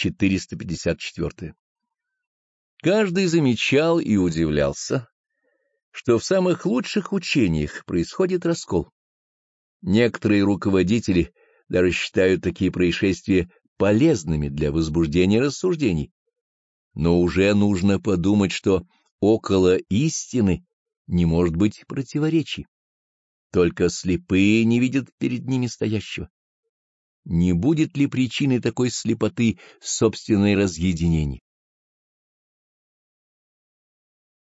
454. Каждый замечал и удивлялся, что в самых лучших учениях происходит раскол. Некоторые руководители даже считают такие происшествия полезными для возбуждения рассуждений. Но уже нужно подумать, что около истины не может быть противоречий. Только слепые не видят перед ними стоящего. Не будет ли причиной такой слепоты собственное разъединение?